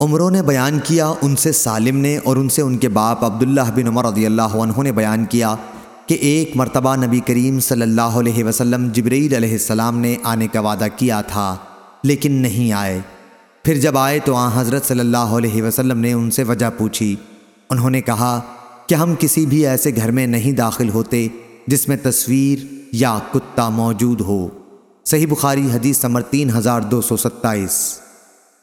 عمروں نے بیان کیا، ان سے سالم نے اور ان سے ان کے باپ عبداللہ بن عمر رضی اللہ عنہ نے بیان کیا کہ ایک مرتبہ نبی کریم صلی اللہ علیہ وسلم جبرائیل علیہ السلام نے آنے کا وعدہ کیا تھا، لیکن نہیں آئے۔ پھر جب آئے تو آن حضرت صلی اللہ علیہ وسلم نے ان سے وجہ پوچھی۔ انہوں نے کہا کہ ہم کسی بھی ایسے گھر میں نہیں داخل ہوتے جس میں تصویر یا کتا موجود ہو۔ صحیح بخاری حدیث نمبر تین ہزار دو سو ستائیس۔